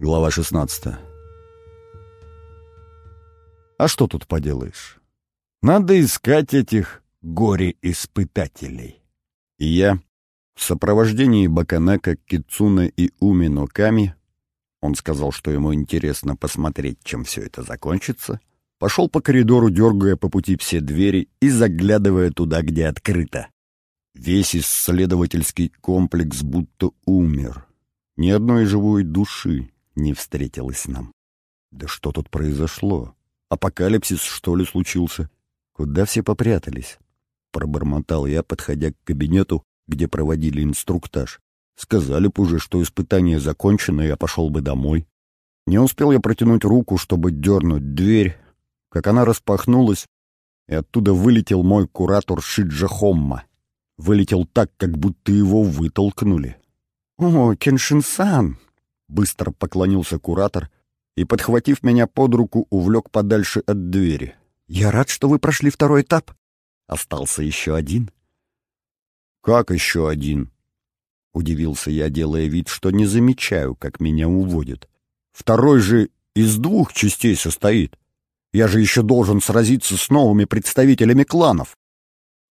Глава 16 А что тут поделаешь? Надо искать этих горе-испытателей. И я, в сопровождении Баканека, Кицуна и Уми Ноками, он сказал, что ему интересно посмотреть, чем все это закончится, пошел по коридору, дергая по пути все двери и заглядывая туда, где открыто. Весь исследовательский комплекс будто умер. Ни одной живой души не встретилось нам. Да что тут произошло? Апокалипсис, что ли, случился? Куда все попрятались? Пробормотал я, подходя к кабинету, где проводили инструктаж. Сказали бы уже, что испытание закончено, я пошел бы домой. Не успел я протянуть руку, чтобы дернуть дверь, как она распахнулась, и оттуда вылетел мой куратор Шиджа Хомма. Вылетел так, как будто его вытолкнули. «О, Кеншин-сан!» — быстро поклонился куратор и, подхватив меня под руку, увлек подальше от двери. «Я рад, что вы прошли второй этап. Остался еще один». «Как еще один?» — удивился я, делая вид, что не замечаю, как меня уводят. «Второй же из двух частей состоит. Я же еще должен сразиться с новыми представителями кланов».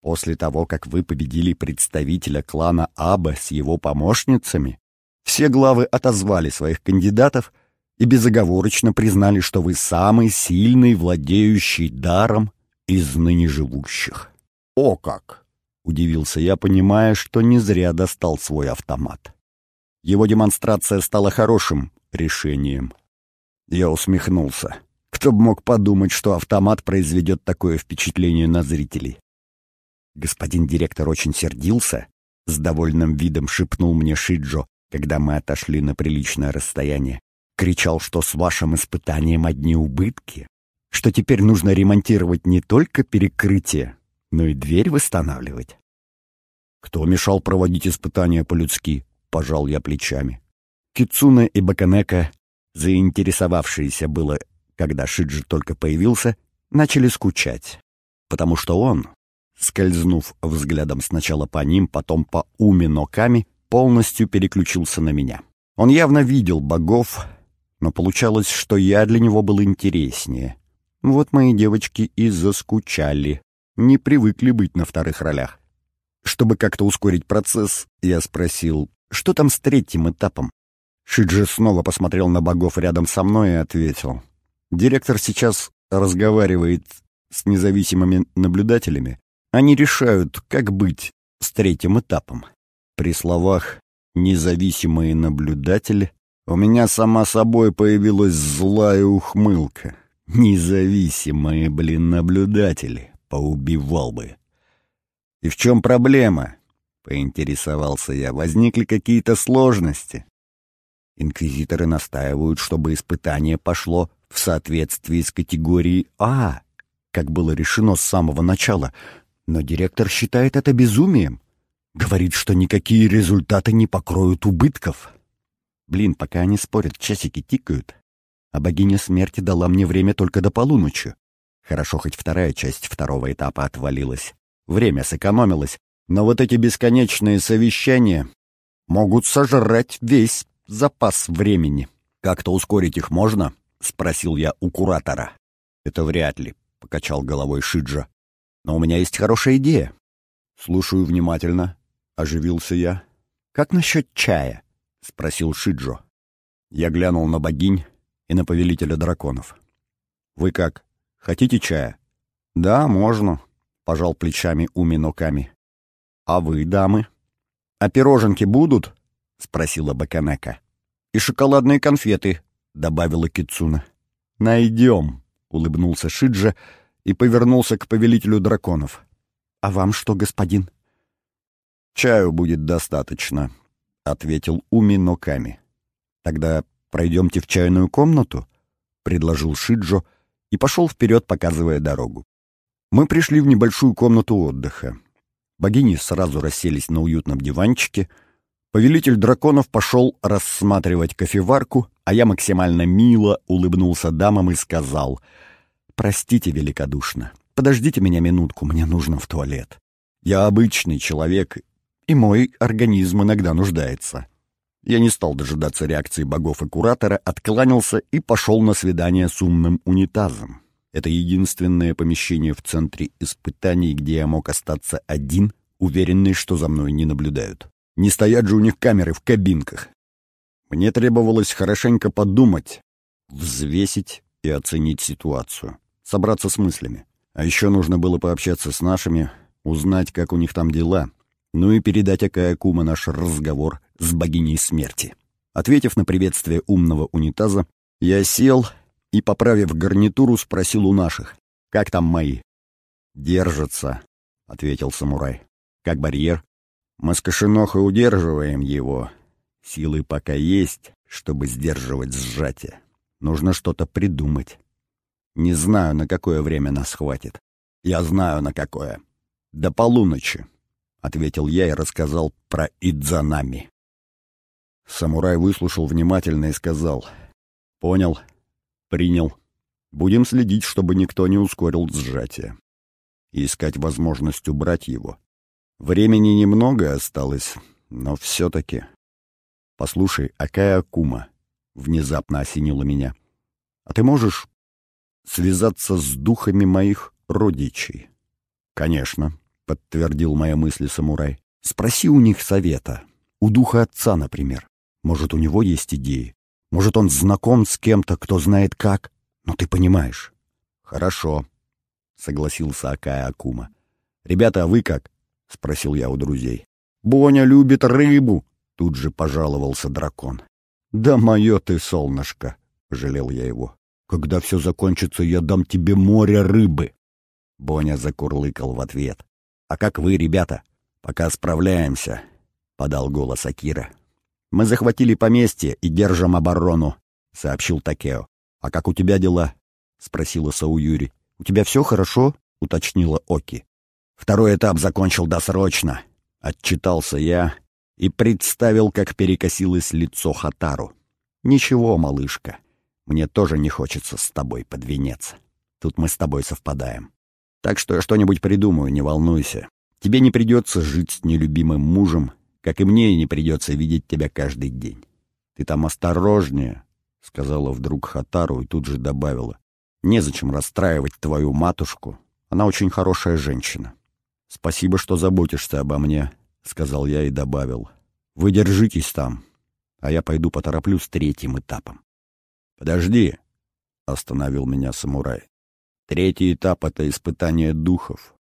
После того, как вы победили представителя клана Аба с его помощницами, все главы отозвали своих кандидатов и безоговорочно признали, что вы самый сильный, владеющий даром из ныне живущих. «О как!» — удивился я, понимая, что не зря достал свой автомат. Его демонстрация стала хорошим решением. Я усмехнулся. Кто бы мог подумать, что автомат произведет такое впечатление на зрителей. Господин директор очень сердился, с довольным видом шепнул мне Шиджо, когда мы отошли на приличное расстояние. Кричал, что с вашим испытанием одни убытки, что теперь нужно ремонтировать не только перекрытие, но и дверь восстанавливать. Кто мешал проводить испытания по-людски? Пожал я плечами. Кицуна и Баканека, заинтересовавшиеся было, когда Шиджи только появился, начали скучать, потому что он, скользнув взглядом сначала по ним, потом по Уми Ноками, полностью переключился на меня. Он явно видел богов, но получалось, что я для него был интереснее. Вот мои девочки и заскучали, не привыкли быть на вторых ролях. Чтобы как-то ускорить процесс, я спросил, что там с третьим этапом? Шиджи снова посмотрел на богов рядом со мной и ответил. Директор сейчас разговаривает с независимыми наблюдателями, они решают, как быть с третьим этапом. При словах «независимые наблюдатели» у меня сама собой появилась злая ухмылка. Независимые, блин, наблюдатели. Поубивал бы. «И в чем проблема?» — поинтересовался я. «Возникли какие-то сложности?» Инквизиторы настаивают, чтобы испытание пошло в соответствии с категорией А, как было решено с самого начала, но директор считает это безумием. Говорит, что никакие результаты не покроют убытков. Блин, пока они спорят, часики тикают. А богиня смерти дала мне время только до полуночи. Хорошо, хоть вторая часть второго этапа отвалилась. Время сэкономилось, но вот эти бесконечные совещания могут сожрать весь запас времени. Как-то ускорить их можно? — спросил я у куратора. «Это вряд ли», — покачал головой Шиджа. Но у меня есть хорошая идея. Слушаю внимательно, оживился я. Как насчет чая? спросил Шиджо. Я глянул на богинь и на повелителя драконов. Вы как? Хотите чая? Да, можно, пожал плечами Уминоками. А вы, дамы? А пироженки будут? спросила Баканека. И шоколадные конфеты, добавила Кицуна. Найдем, улыбнулся Шиджа и повернулся к повелителю драконов. «А вам что, господин?» «Чаю будет достаточно», — ответил Уми Ноками. «Тогда пройдемте в чайную комнату», — предложил Шиджо и пошел вперед, показывая дорогу. Мы пришли в небольшую комнату отдыха. Богини сразу расселись на уютном диванчике. Повелитель драконов пошел рассматривать кофеварку, а я максимально мило улыбнулся дамам и сказал — Простите великодушно. Подождите меня минутку, мне нужно в туалет. Я обычный человек, и мой организм иногда нуждается. Я не стал дожидаться реакции богов и куратора, откланялся и пошел на свидание с умным унитазом. Это единственное помещение в центре испытаний, где я мог остаться один, уверенный, что за мной не наблюдают. Не стоят же у них камеры в кабинках. Мне требовалось хорошенько подумать, взвесить и оценить ситуацию, собраться с мыслями. А еще нужно было пообщаться с нашими, узнать, как у них там дела, ну и передать Акая Кума наш разговор с богиней смерти. Ответив на приветствие умного унитаза, я сел и, поправив гарнитуру, спросил у наших, «Как там мои?» «Держатся», — ответил самурай. «Как барьер?» «Мы с Кошенохой удерживаем его. Силы пока есть, чтобы сдерживать сжатие. Нужно что-то придумать. Не знаю, на какое время нас хватит. Я знаю, на какое. До полуночи», — ответил я и рассказал про Идзанами. Самурай выслушал внимательно и сказал, «Понял, принял. Будем следить, чтобы никто не ускорил сжатие. И искать возможность убрать его. Времени немного осталось, но все-таки... Послушай, Акая Акума, внезапно осенила меня. А ты можешь связаться с духами моих родичей? Конечно, подтвердил мои мысли самурай. Спроси у них совета. У духа отца, например. Может, у него есть идеи. Может, он знаком с кем-то, кто знает как. Но ты понимаешь. Хорошо, согласился Акая Акума. Ребята, а вы как? Спросил я у друзей. Боня любит рыбу, тут же пожаловался дракон. Да мое ты, солнышко, жалел я его. Когда все закончится, я дам тебе море рыбы. Боня закурлыкал в ответ. А как вы, ребята? Пока справляемся, подал голос Акира. «Мы захватили поместье и держим оборону», — сообщил Такео. «А как у тебя дела?» — спросила Сауюри. «У тебя все хорошо?» — уточнила Оки. «Второй этап закончил досрочно», — отчитался я и представил, как перекосилось лицо Хатару. «Ничего, малышка, мне тоже не хочется с тобой под. Тут мы с тобой совпадаем. Так что я что-нибудь придумаю, не волнуйся. Тебе не придется жить с нелюбимым мужем как и мне не придется видеть тебя каждый день. Ты там осторожнее, — сказала вдруг Хатару и тут же добавила. Незачем расстраивать твою матушку, она очень хорошая женщина. Спасибо, что заботишься обо мне, — сказал я и добавил. Вы держитесь там, а я пойду потороплю с третьим этапом. Подожди, — остановил меня самурай. Третий этап — это испытание духов.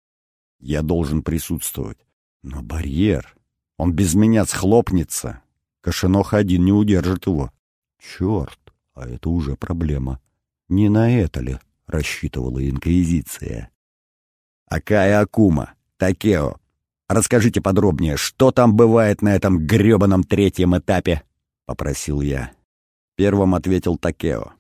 Я должен присутствовать. Но барьер... Он без меня схлопнется. Кошенох один не удержит его. Черт, а это уже проблема. Не на это ли рассчитывала Инквизиция? Акая Акума, Такео, расскажите подробнее, что там бывает на этом гребаном третьем этапе? Попросил я. Первым ответил Такео.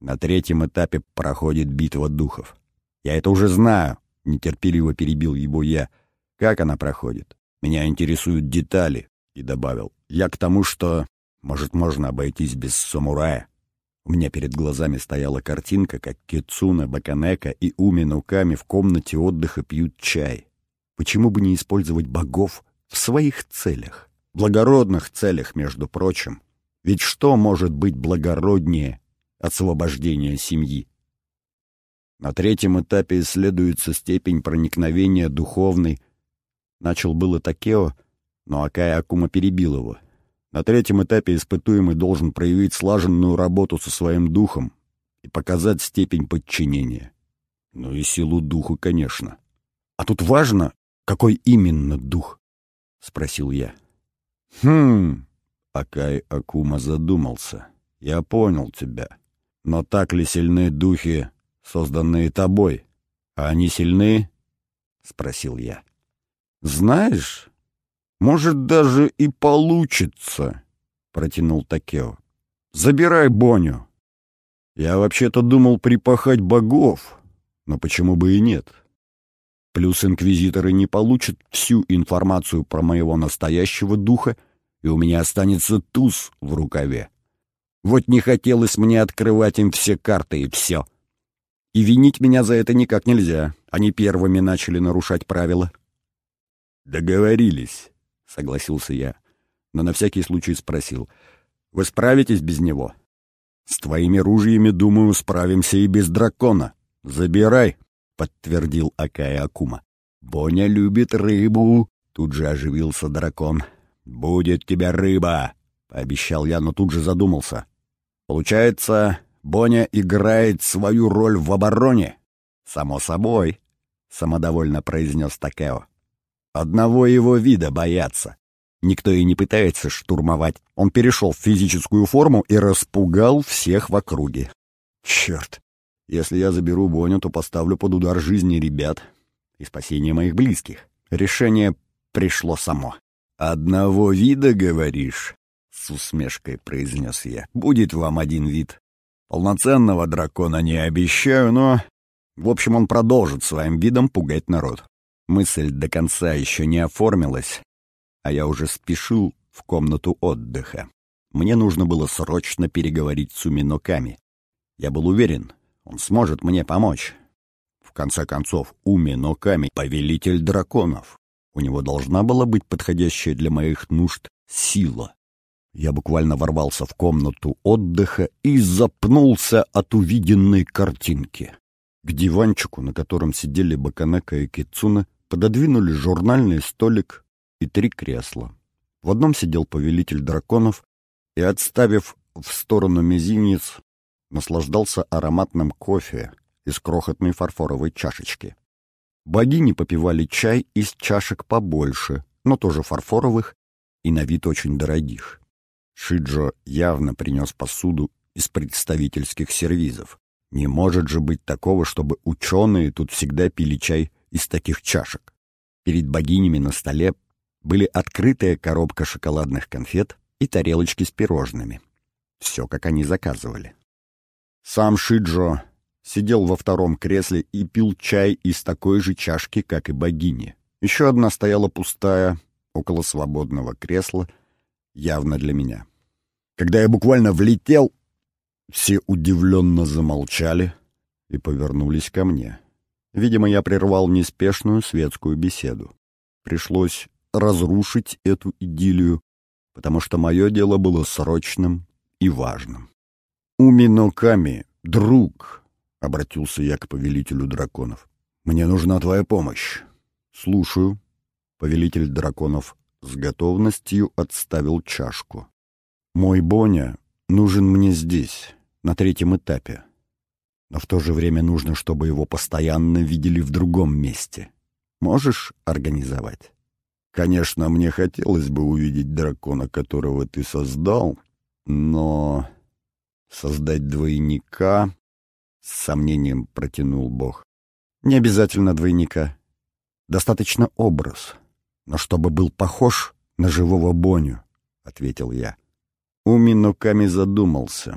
На третьем этапе проходит битва духов. Я это уже знаю, нетерпеливо перебил его я. Как она проходит? Меня интересуют детали, и добавил. Я к тому, что, может, можно обойтись без самурая. У меня перед глазами стояла картинка, как Кицуна, Баканека и Уми Нуками в комнате отдыха пьют чай. Почему бы не использовать богов в своих целях? Благородных целях, между прочим. Ведь что может быть благороднее освобождения семьи? На третьем этапе исследуется степень проникновения духовной, Начал было Такео, но Акая Акума перебил его. На третьем этапе испытуемый должен проявить слаженную работу со своим духом и показать степень подчинения. Ну и силу духа, конечно. А тут важно, какой именно дух? — спросил я. «Хм...» — Акай Акума задумался. «Я понял тебя. Но так ли сильны духи, созданные тобой? А они сильны?» — спросил я. «Знаешь, может, даже и получится», — протянул Такео. «Забирай Боню. Я вообще-то думал припахать богов, но почему бы и нет? Плюс инквизиторы не получат всю информацию про моего настоящего духа, и у меня останется туз в рукаве. Вот не хотелось мне открывать им все карты и все. И винить меня за это никак нельзя. Они первыми начали нарушать правила». «Договорились», — согласился я. но на всякий случай спросил. «Вы справитесь без него?» «С твоими ружьями, думаю, справимся и без дракона. Забирай!» — подтвердил Акая Акума. «Боня любит рыбу!» — тут же оживился дракон. «Будет тебя рыба!» — пообещал я, но тут же задумался. «Получается, Боня играет свою роль в обороне?» «Само собой», — самодовольно произнес Такео. «Одного его вида боятся. Никто и не пытается штурмовать. Он перешел в физическую форму и распугал всех в округе. Черт! Если я заберу Боню, то поставлю под удар жизни ребят и спасение моих близких. Решение пришло само. «Одного вида, говоришь?» — с усмешкой произнес я. «Будет вам один вид. Полноценного дракона не обещаю, но...» В общем, он продолжит своим видом пугать народ. Мысль до конца еще не оформилась, а я уже спешил в комнату отдыха. Мне нужно было срочно переговорить с Уминоками. Я был уверен, он сможет мне помочь. В конце концов, Уминоками — повелитель драконов. У него должна была быть подходящая для моих нужд сила. Я буквально ворвался в комнату отдыха и запнулся от увиденной картинки. К диванчику, на котором сидели Баканека и Кицуна, пододвинули журнальный столик и три кресла. В одном сидел повелитель драконов и, отставив в сторону мизинец, наслаждался ароматным кофе из крохотной фарфоровой чашечки. Богини попивали чай из чашек побольше, но тоже фарфоровых и на вид очень дорогих. Шиджо явно принес посуду из представительских сервизов. Не может же быть такого, чтобы ученые тут всегда пили чай из таких чашек. Перед богинями на столе были открытая коробка шоколадных конфет и тарелочки с пирожными. Все, как они заказывали. Сам Шиджо сидел во втором кресле и пил чай из такой же чашки, как и богини. Еще одна стояла пустая, около свободного кресла, явно для меня. Когда я буквально влетел, все удивленно замолчали и повернулись ко мне. Видимо, я прервал неспешную светскую беседу. Пришлось разрушить эту идиллию, потому что мое дело было срочным и важным. «Уминоками, друг!» — обратился я к повелителю драконов. «Мне нужна твоя помощь». «Слушаю». Повелитель драконов с готовностью отставил чашку. «Мой Боня нужен мне здесь, на третьем этапе. Но в то же время нужно, чтобы его постоянно видели в другом месте. Можешь организовать?» Конечно, мне хотелось бы увидеть дракона, которого ты создал, но создать двойника с сомнением протянул Бог. Не обязательно двойника. Достаточно образ, но чтобы был похож на живого Боню, — ответил я. Уминоками задумался.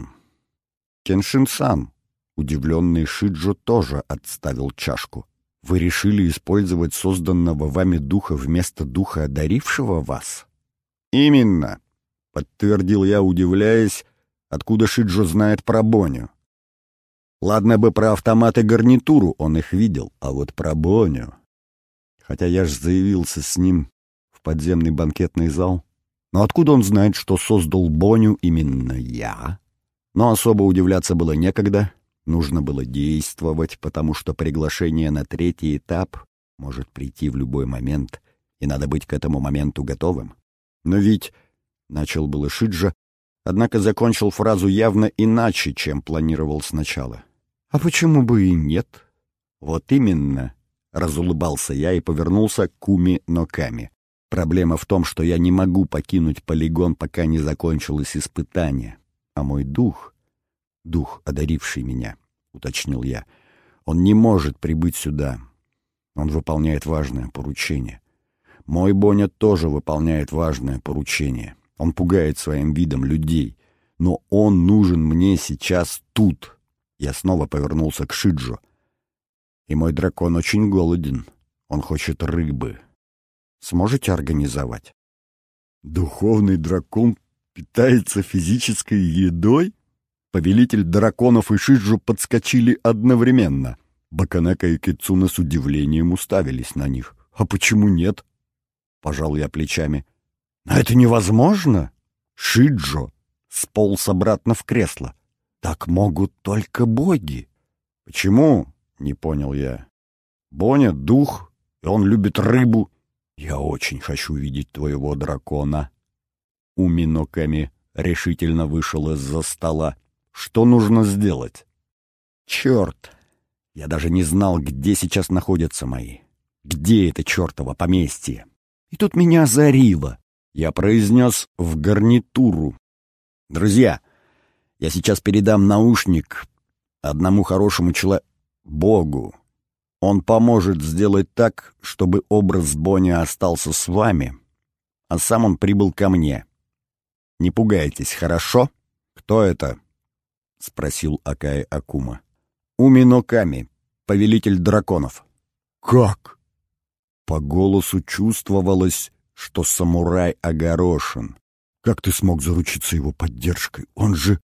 Кеншин-сан, удивленный Шиджо, тоже отставил чашку. Вы решили использовать созданного вами духа вместо духа, одарившего вас? Именно, подтвердил я, удивляясь, откуда Шиджо знает про Боню. Ладно бы про автомат и гарнитуру, он их видел, а вот про Боню... Хотя я ж заявился с ним в подземный банкетный зал. Но откуда он знает, что создал Боню именно я? Но особо удивляться было некогда. Нужно было действовать, потому что приглашение на третий этап может прийти в любой момент, и надо быть к этому моменту готовым. Но ведь, — начал было Шиджа, однако закончил фразу явно иначе, чем планировал сначала. «А почему бы и нет?» «Вот именно», — разулыбался я и повернулся к Куми Ноками. «Проблема в том, что я не могу покинуть полигон, пока не закончилось испытание, а мой дух дух, одаривший меня, — уточнил я. Он не может прибыть сюда. Он выполняет важное поручение. Мой Боня тоже выполняет важное поручение. Он пугает своим видом людей. Но он нужен мне сейчас тут. Я снова повернулся к Шиджо. И мой дракон очень голоден. Он хочет рыбы. Сможете организовать? Духовный дракон питается физической едой? Повелитель драконов и Шиджу подскочили одновременно. Баканека и Кицуна с удивлением уставились на них. «А почему нет?» — пожал я плечами. Но это невозможно. Шиджо сполз обратно в кресло. Так могут только боги. Почему? Не понял я. Боня — дух, и он любит рыбу. Я очень хочу видеть твоего дракона. Уминоками решительно вышел из-за стола. Что нужно сделать? Черт! Я даже не знал, где сейчас находятся мои. Где это чертово поместье? И тут меня озарило. Я произнес в гарнитуру. «Друзья, я сейчас передам наушник одному хорошему человеку, Богу. Он поможет сделать так, чтобы образ Бонни остался с вами, а сам он прибыл ко мне. Не пугайтесь, хорошо? Кто это?» — спросил Акай Акума. «Уминоками, повелитель драконов». «Как?» По голосу чувствовалось, что самурай огорошен. «Как ты смог заручиться его поддержкой? Он же...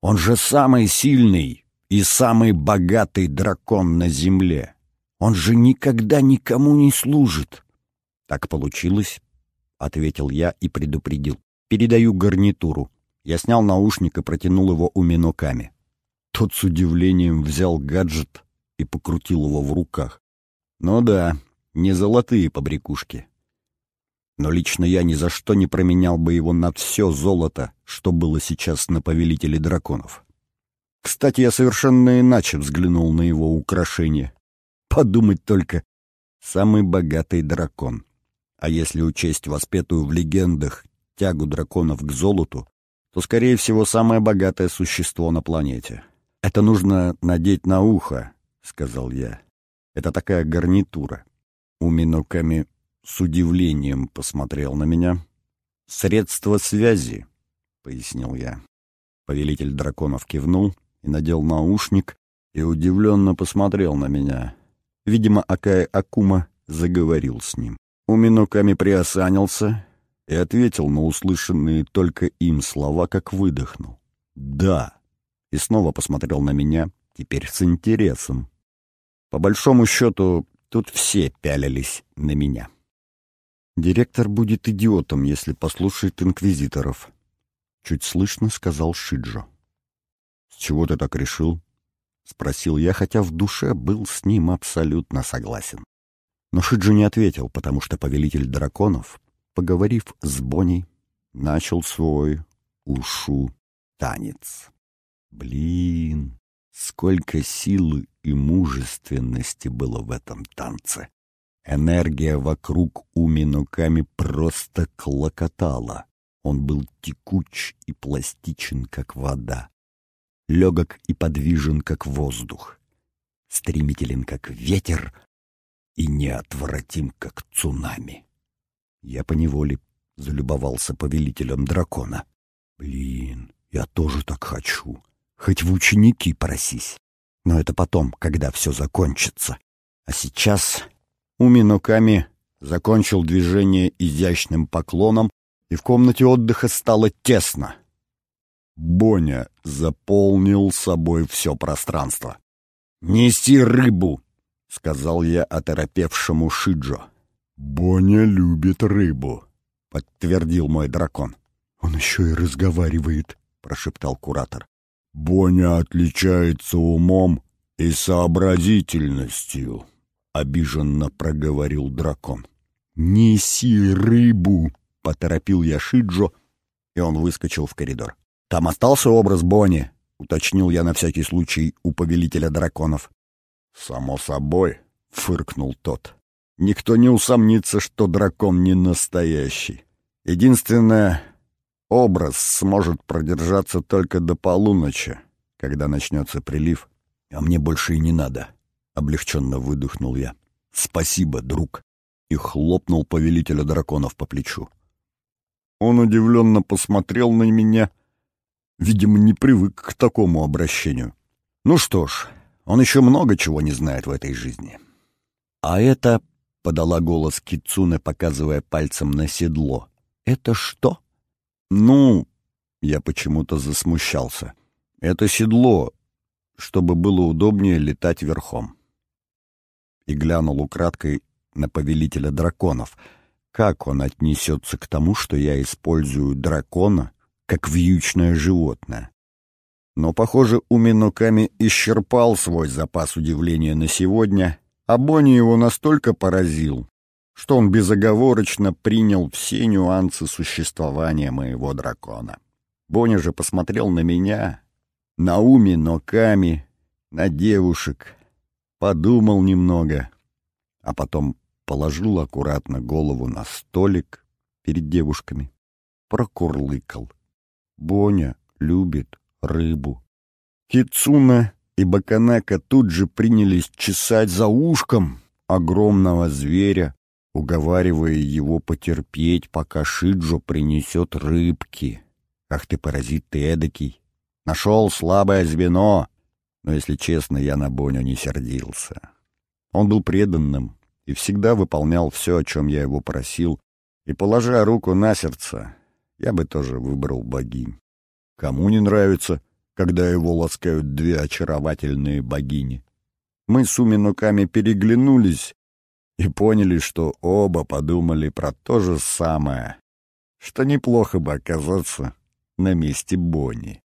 он же самый сильный и самый богатый дракон на земле. Он же никогда никому не служит». «Так получилось», — ответил я и предупредил. «Передаю гарнитуру». Я снял наушник и протянул его у Миноками. Тот с удивлением взял гаджет и покрутил его в руках. «Ну да, не золотые побрякушки. Но лично я ни за что не променял бы его на все золото, что было сейчас на повелителе драконов. Кстати, я совершенно иначе взглянул на его украшение. Подумать только, самый богатый дракон. А если учесть воспетую в легендах тягу драконов к золоту, то, скорее всего, самое богатое существо на планете. «Это нужно надеть на ухо», — сказал я. «Это такая гарнитура». Уминоками с удивлением посмотрел на меня. «Средство связи», — пояснил я. Повелитель драконов кивнул и надел наушник и удивленно посмотрел на меня. Видимо, Акая Акума заговорил с ним. Уминоками приосанился и ответил на услышанные только им слова, как выдохнул. «Да», и снова посмотрел на меня, теперь с интересом. По большому счету, Тут все пялились на меня. «Директор будет идиотом, если послушает инквизиторов», — чуть слышно сказал Шиджо. «С чего ты так решил?» — спросил я, хотя в душе был с ним абсолютно согласен. Но Шиджо не ответил, потому что повелитель драконов, поговорив с Боней, начал свой ушу танец. Блин, сколько силы и мужественности было в этом танце. Энергия вокруг у Минуками просто клокотала. Он был текуч и пластичен, как вода, легок и подвижен, как воздух, стремителен, как ветер, и неотвратим, как цунами. Я поневоле залюбовался повелителем дракона. Блин, я тоже так хочу. Хоть в ученики просись. Но это потом, когда все закончится. А сейчас Уминоками закончил движение изящным поклоном, и в комнате отдыха стало тесно. Боня заполнил собой все пространство. «Неси рыбу!» — сказал я оторопевшему Шиджо. «Боня любит рыбу», — подтвердил мой дракон. «Он еще и разговаривает», — прошептал куратор. Боня отличается умом и сообразительностью, — обиженно проговорил дракон. «Неси рыбу!» — поторопил я Шиджо, и он выскочил в коридор. «Там остался образ Бони?» — уточнил я на всякий случай у повелителя драконов. «Само собой», — фыркнул тот. «Никто не усомнится, что дракон не настоящий. Единственное, Образ сможет продержаться только до полуночи, когда начнется прилив. А мне больше и не надо. Облегченно выдохнул я. Спасибо, друг. И хлопнул повелителя драконов по плечу. Он удивленно посмотрел на меня, видимо, не привык к такому обращению. Ну что ж, он еще много чего не знает в этой жизни. А это, — подала голос Кицуне, показывая пальцем на седло, — это что? «Ну...» — я почему-то засмущался. «Это седло, чтобы было удобнее летать верхом». И глянул украдкой на повелителя драконов, как он отнесется к тому, что я использую дракона как вьючное животное. Но, похоже, Уминоками исчерпал свой запас удивления на сегодня, а Бонни его настолько поразил, что он безоговорочно принял все нюансы существования моего дракона. Бонни же посмотрел на меня, на Уминоками, на девушек, подумал немного, а потом положил аккуратно голову на столик перед девушками, прокурлыкал. Боня любит рыбу. Кицуна и Баканака тут же принялись чесать за ушком огромного зверя, уговаривая его потерпеть, пока Шиджо принесет рыбки. Ах ты, паразит ты эдакий! Нашел слабое звено! Но, если честно, я на Боню не сердился. Он был преданным и всегда выполнял все, о чем я его просил, и, положа руку на сердце, я бы тоже выбрал богинь. Кому не нравится, когда его ласкают две очаровательные богини? Мы с Уминуками переглянулись и поняли, что оба подумали про то же самое, что неплохо бы оказаться на месте Бонни.